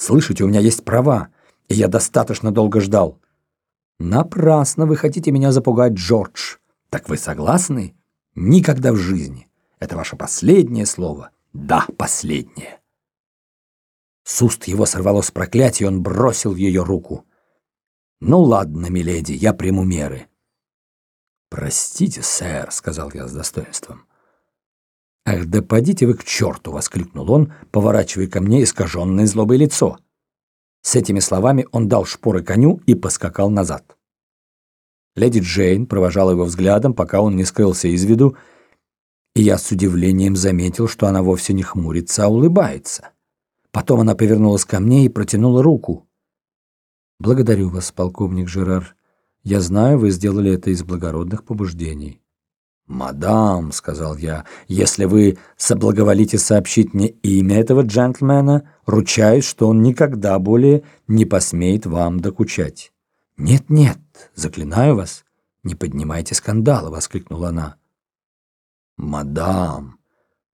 Слышите, у меня есть права, и я достаточно долго ждал. Напрасно вы хотите меня запугать, Джордж. Так вы согласны? Никогда в жизни. Это ваше последнее слово. Да, последнее. С уст его сорвалось проклятие, и он бросил в ее руку. «Ну ладно, миледи, я приму меры». «Простите, сэр», — сказал я с достоинством. «Ах, да подите вы к черту!» — воскликнул он, поворачивая ко мне искаженное злобое лицо. С этими словами он дал шпоры коню и поскакал назад. Леди Джейн провожала его взглядом, пока он не скрылся из виду, и я с удивлением заметил, что она вовсе не хмурится, а улыбается. Потом она повернулась ко мне и протянула руку. «Благодарю вас, полковник Жерар. Я знаю, вы сделали это из благородных побуждений». «Мадам», — сказал я, — «если вы соблаговолите сообщить мне имя этого джентльмена, ручаюсь, что он никогда более не посмеет вам докучать». «Нет-нет, заклинаю вас, не поднимайте скандала», — воскликнула она. «Мадам,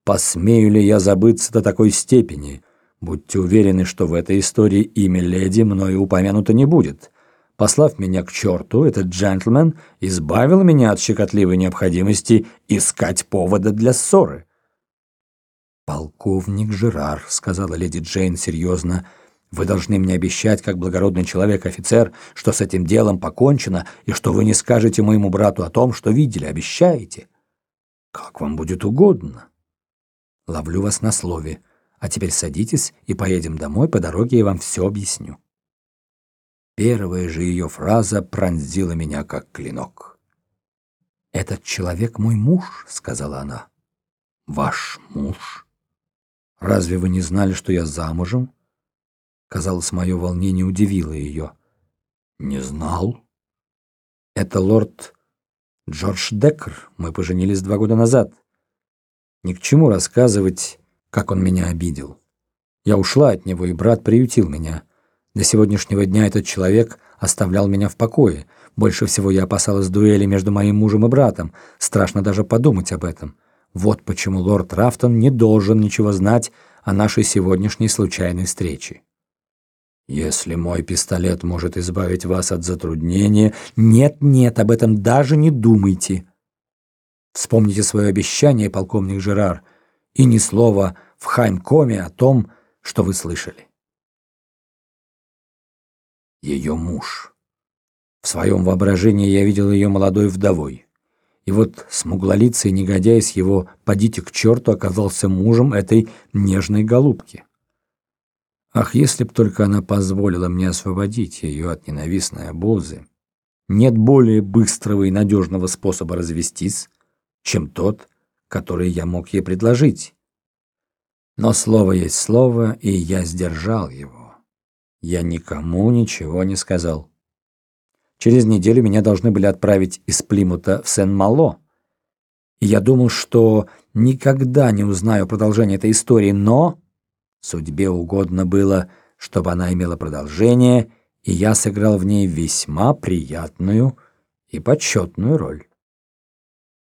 посмею ли я забыться до такой степени? Будьте уверены, что в этой истории имя леди мною упомянуто не будет». Послав меня к черту, этот джентльмен избавил меня от щекотливой необходимости искать повода для ссоры. «Полковник Жерар», — сказала леди Джейн серьезно, — «вы должны мне обещать, как благородный человек-офицер, что с этим делом покончено и что вы не скажете моему брату о том, что видели, обещаете». «Как вам будет угодно». «Ловлю вас на слове. А теперь садитесь и поедем домой, по дороге я вам все объясню». Первая же ее фраза пронзила меня, как клинок. «Этот человек мой муж», — сказала она. «Ваш муж? Разве вы не знали, что я замужем?» Казалось, мое волнение удивило ее. «Не знал?» «Это лорд Джордж Деккер. Мы поженились два года назад. Ни к чему рассказывать, как он меня обидел. Я ушла от него, и брат приютил меня». До сегодняшнего дня этот человек оставлял меня в покое. Больше всего я опасалась дуэли между моим мужем и братом. Страшно даже подумать об этом. Вот почему лорд Рафтон не должен ничего знать о нашей сегодняшней случайной встрече. Если мой пистолет может избавить вас от затруднения... Нет, нет, об этом даже не думайте. Вспомните свое обещание, полковник Жерар, и ни слова в Хаймкоме о том, что вы слышали ее муж. В своем воображении я видел ее молодой вдовой. И вот смуглолицый негодяй с его «подите к черту» оказался мужем этой нежной голубки. Ах, если б только она позволила мне освободить ее от ненавистной обозы. Нет более быстрого и надежного способа развестись, чем тот, который я мог ей предложить. Но слово есть слово, и я сдержал его я никому ничего не сказал. Через неделю меня должны были отправить из Плимута в Сен-Мало. И я думал, что никогда не узнаю продолжение этой истории, но судьбе угодно было, чтобы она имела продолжение, и я сыграл в ней весьма приятную и почетную роль.